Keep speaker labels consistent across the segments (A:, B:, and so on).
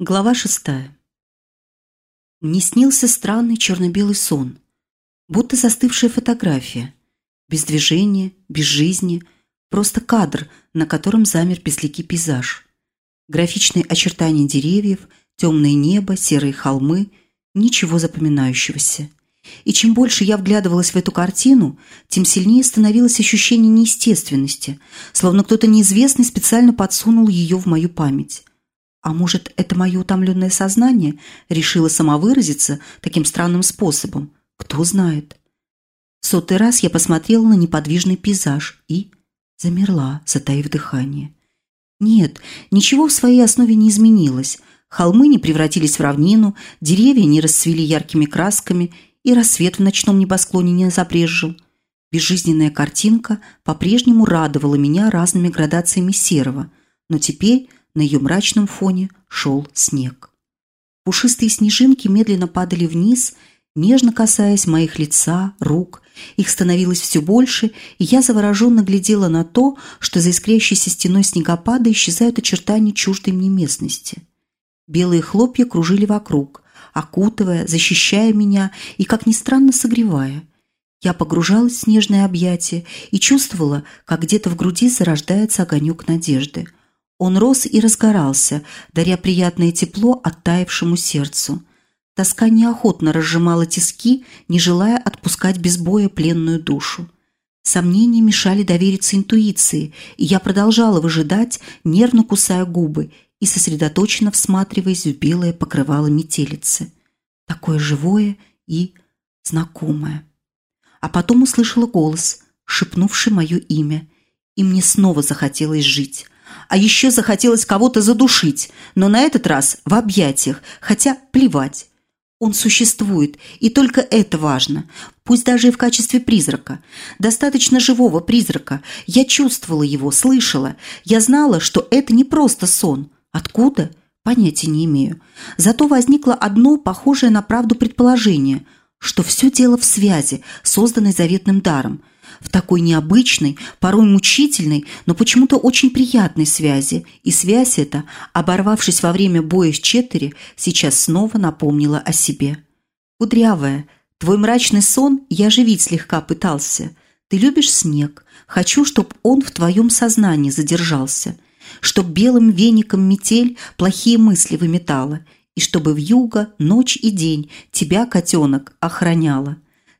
A: Глава шестая. Мне снился странный черно-белый сон, будто застывшая фотография. Без движения, без жизни, просто кадр, на котором замер безликий пейзаж. Графичные очертания деревьев, темное небо, серые холмы, ничего запоминающегося. И чем больше я вглядывалась в эту картину, тем сильнее становилось ощущение неестественности, словно кто-то неизвестный специально подсунул ее в мою память. А может, это мое утомленное сознание решило самовыразиться таким странным способом? Кто знает. В сотый раз я посмотрела на неподвижный пейзаж и замерла, затаив дыхание. Нет, ничего в своей основе не изменилось. Холмы не превратились в равнину, деревья не расцвели яркими красками, и рассвет в ночном небосклоне не забрезжил. Безжизненная картинка по-прежнему радовала меня разными градациями серого, но теперь на ее мрачном фоне шел снег. Пушистые снежинки медленно падали вниз, нежно касаясь моих лица, рук. Их становилось все больше, и я завороженно глядела на то, что за искрящейся стеной снегопада исчезают очертания чуждой мне местности. Белые хлопья кружили вокруг, окутывая, защищая меня и, как ни странно, согревая. Я погружалась в снежное объятие и чувствовала, как где-то в груди зарождается огонек надежды – он рос и разгорался, даря приятное тепло оттаившему сердцу. Тоска неохотно разжимала тиски, не желая отпускать без боя пленную душу. Сомнения мешали довериться интуиции, и я продолжала выжидать, нервно кусая губы и сосредоточенно всматриваясь в белое покрывало метелицы. Такое живое и знакомое. А потом услышала голос, шепнувший мое имя, и мне снова захотелось жить – а еще захотелось кого-то задушить, но на этот раз в объятиях, хотя плевать. Он существует, и только это важно, пусть даже и в качестве призрака. Достаточно живого призрака. Я чувствовала его, слышала. Я знала, что это не просто сон. Откуда? Понятия не имею. Зато возникло одно похожее на правду предположение, что все дело в связи, созданной заветным даром – в такой необычной, порой мучительной, но почему-то очень приятной связи, и связь эта, оборвавшись во время боя с Четтери, сейчас снова напомнила о себе. «Кудрявая, твой мрачный сон я оживить слегка пытался. Ты любишь снег. Хочу, чтоб он в твоем сознании задержался, чтоб белым веником метель плохие мысли выметала, и чтобы в юго, ночь и день тебя, котенок, охраняла».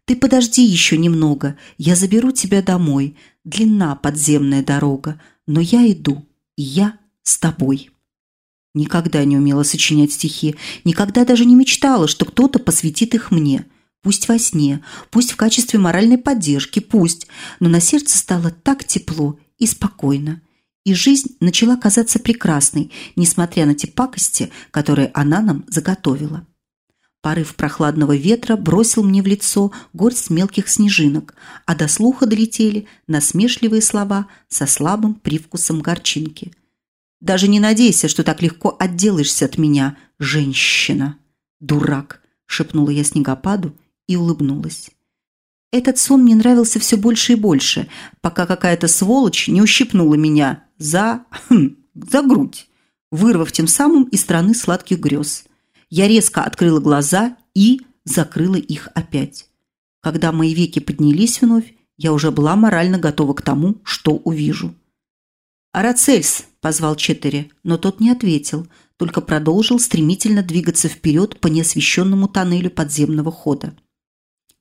A: Ты подожди еще немного, я заберу тебя домой. Длинна подземная дорога, но я иду, и я с тобой. Никогда не умела сочинять стихи, никогда даже не мечтала, что кто-то посвятит их мне. Пусть во сне, пусть в качестве моральной поддержки, пусть, но на сердце стало так тепло и спокойно. И жизнь начала казаться прекрасной, несмотря на те пакости, которые она нам заготовила. Порыв прохладного ветра бросил мне в лицо горсть мелких снежинок, а до слуха долетели насмешливые слова со слабым привкусом горчинки. «Даже не надейся, что так легко отделаешься от меня, женщина!» «Дурак!» – шепнула я снегопаду и улыбнулась. Этот сон мне нравился все больше и больше, пока какая-то сволочь не ущипнула меня за... Хм, за грудь, вырвав тем самым из страны сладких грез. Я резко открыла глаза и закрыла их опять. Когда мои веки поднялись вновь, я уже была морально готова к тому, что увижу. «Арацельс!» – позвал Четери, но тот не ответил, только продолжил стремительно двигаться вперед по неосвещенному тоннелю подземного хода.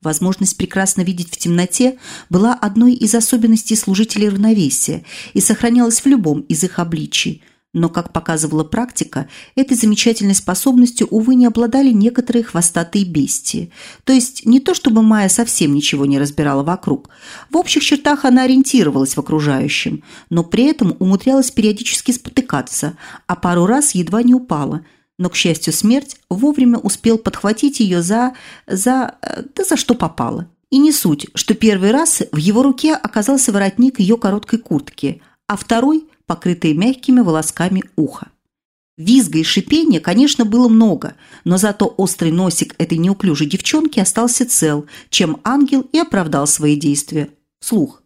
A: Возможность прекрасно видеть в темноте была одной из особенностей служителей равновесия и сохранялась в любом из их обличий – но, как показывала практика, этой замечательной способностью, увы, не обладали некоторые хвостатые бестии. То есть не то, чтобы Майя совсем ничего не разбирала вокруг. В общих чертах она ориентировалась в окружающем, но при этом умудрялась периодически спотыкаться, а пару раз едва не упала. Но, к счастью, смерть вовремя успел подхватить ее за... за... Э, да за что попало. И не суть, что первый раз в его руке оказался воротник ее короткой куртки, а второй – покрытые мягкими волосками уха. Визга и шипения, конечно, было много, но зато острый носик этой неуклюжей девчонки остался цел, чем ангел и оправдал свои действия. Слух.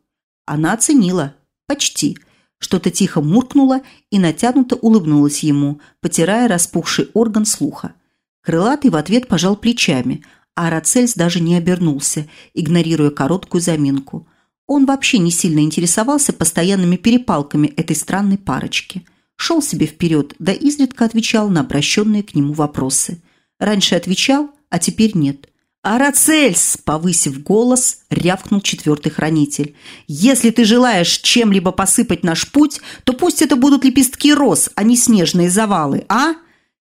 A: Она оценила. Почти. Что-то тихо муркнуло и натянуто улыбнулось ему, потирая распухший орган слуха. Крылатый в ответ пожал плечами, а Рацельс даже не обернулся, игнорируя короткую заминку. Он вообще не сильно интересовался постоянными перепалками этой странной парочки. Шел себе вперед, да изредка отвечал на обращенные к нему вопросы. Раньше отвечал, а теперь нет. «Арацельс!» – повысив голос, рявкнул четвертый хранитель. «Если ты желаешь чем-либо посыпать наш путь, то пусть это будут лепестки роз, а не снежные завалы, а?»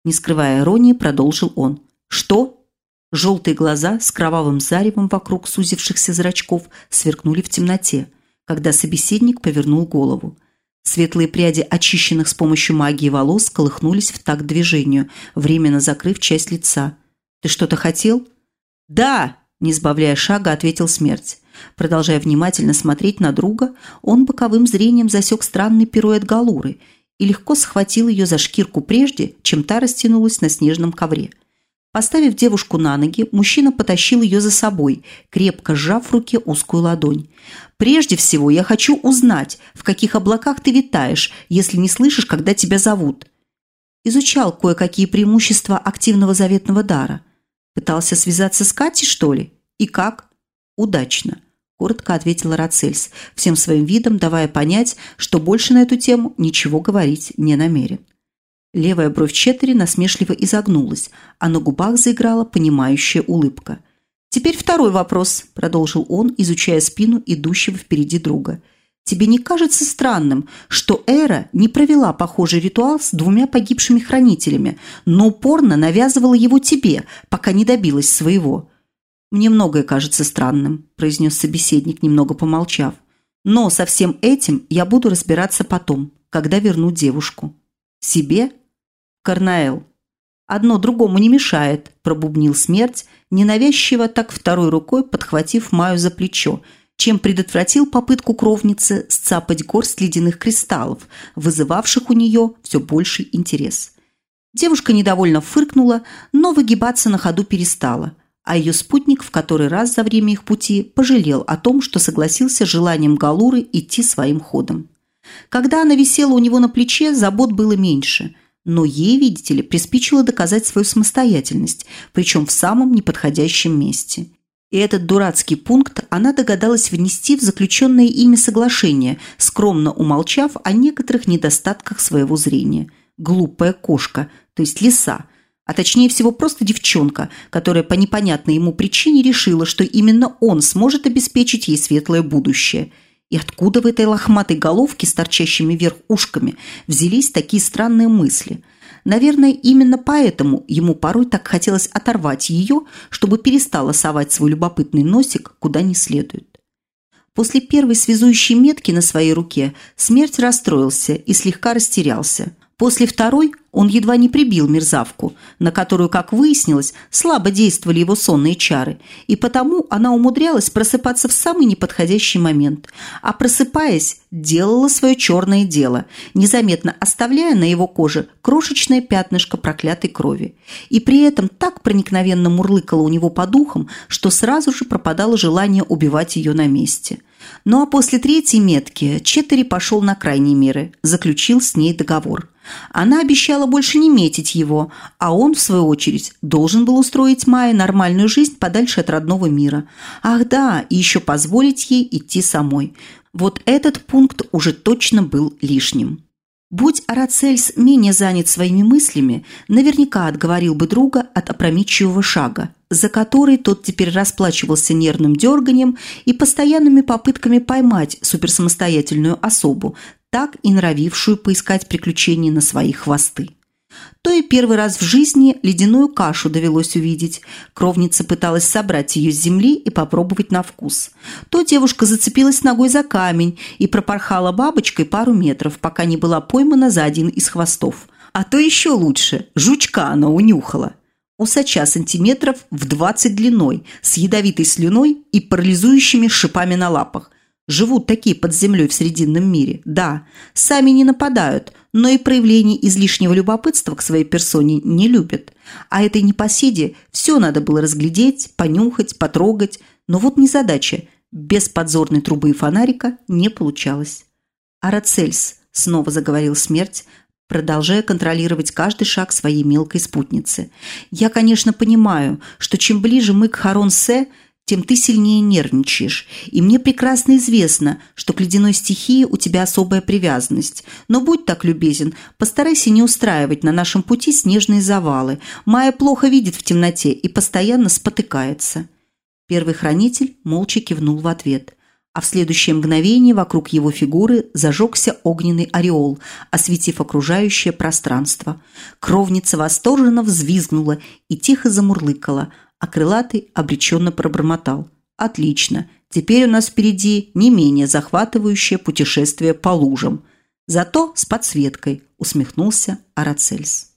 A: Не скрывая иронии, продолжил он. «Что?» Желтые глаза с кровавым заревом вокруг сузившихся зрачков сверкнули в темноте, когда собеседник повернул голову. Светлые пряди очищенных с помощью магии волос колыхнулись в такт движению, временно закрыв часть лица. «Ты что-то хотел?» «Да!» – не сбавляя шага, ответил смерть. Продолжая внимательно смотреть на друга, он боковым зрением засек странный пируэт Галуры и легко схватил ее за шкирку прежде, чем та растянулась на снежном ковре. Поставив девушку на ноги, мужчина потащил ее за собой, крепко сжав в руке узкую ладонь. «Прежде всего я хочу узнать, в каких облаках ты витаешь, если не слышишь, когда тебя зовут». Изучал кое-какие преимущества активного заветного дара. Пытался связаться с Катей, что ли? И как? Удачно. Коротко ответила Рацельс, всем своим видом давая понять, что больше на эту тему ничего говорить не намерен. Левая бровь Четтери насмешливо изогнулась, а на губах заиграла понимающая улыбка. «Теперь второй вопрос», – продолжил он, изучая спину идущего впереди друга – Тебе не кажется странным, что Эра не провела похожий ритуал с двумя погибшими хранителями, но упорно навязывала его тебе, пока не добилась своего?» «Мне многое кажется странным», – произнес собеседник, немного помолчав. «Но со всем этим я буду разбираться потом, когда верну девушку». «Себе?» «Карнаэл». «Одно другому не мешает», – пробубнил смерть, ненавязчиво так второй рукой подхватив Маю за плечо – чем предотвратил попытку кровницы сцапать горсть ледяных кристаллов, вызывавших у нее все больший интерес. Девушка недовольно фыркнула, но выгибаться на ходу перестала, а ее спутник в который раз за время их пути пожалел о том, что согласился с желанием Галуры идти своим ходом. Когда она висела у него на плече, забот было меньше – но ей, видите ли, приспичило доказать свою самостоятельность, причем в самом неподходящем месте. И этот дурацкий пункт она догадалась внести в заключенное ими соглашение, скромно умолчав о некоторых недостатках своего зрения. Глупая кошка, то есть лиса, а точнее всего просто девчонка, которая по непонятной ему причине решила, что именно он сможет обеспечить ей светлое будущее. И откуда в этой лохматой головке с торчащими вверх ушками взялись такие странные мысли – Наверное, именно поэтому ему порой так хотелось оторвать ее, чтобы перестала совать свой любопытный носик куда не следует. После первой связующей метки на своей руке смерть расстроился и слегка растерялся. После второй он едва не прибил мерзавку, на которую, как выяснилось, слабо действовали его сонные чары, и потому она умудрялась просыпаться в самый неподходящий момент, а просыпаясь, делала свое черное дело, незаметно оставляя на его коже крошечное пятнышко проклятой крови. И при этом так проникновенно мурлыкала у него по духам, что сразу же пропадало желание убивать ее на месте. Ну а после третьей метки Четтери пошел на крайние меры, заключил с ней договор – она обещала больше не метить его, а он, в свою очередь, должен был устроить Майе нормальную жизнь подальше от родного мира. Ах да, и еще позволить ей идти самой. Вот этот пункт уже точно был лишним. Будь Арацельс менее занят своими мыслями, наверняка отговорил бы друга от опрометчивого шага, за который тот теперь расплачивался нервным дерганием и постоянными попытками поймать суперсамостоятельную особу, так и норовившую поискать приключений на свои хвосты. То и первый раз в жизни ледяную кашу довелось увидеть. Кровница пыталась собрать ее с земли и попробовать на вкус. То девушка зацепилась ногой за камень и пропорхала бабочкой пару метров, пока не была поймана за один из хвостов. А то еще лучше – жучка она унюхала. Усача сантиметров в 20 длиной, с ядовитой слюной и парализующими шипами на лапах. Живут такие под землей в Срединном мире, да. Сами не нападают, но и проявлений излишнего любопытства к своей персоне не любят. А этой непоседе все надо было разглядеть, понюхать, потрогать. Но вот незадача. Без подзорной трубы и фонарика не получалось. «Арацельс», – снова заговорил смерть, продолжая контролировать каждый шаг своей мелкой спутницы. «Я, конечно, понимаю, что чем ближе мы к Харонсе, тем ты сильнее нервничаешь. И мне прекрасно известно, что к ледяной стихии у тебя особая привязанность. Но будь так любезен, постарайся не устраивать на нашем пути снежные завалы. Майя плохо видит в темноте и постоянно спотыкается». Первый хранитель молча кивнул в ответ а в следующее мгновение вокруг его фигуры зажегся огненный ореол, осветив окружающее пространство. Кровница восторженно взвизгнула и тихо замурлыкала, а крылатый обреченно пробормотал. «Отлично, теперь у нас впереди не менее захватывающее путешествие по лужам. Зато с подсветкой», – усмехнулся Арацельс.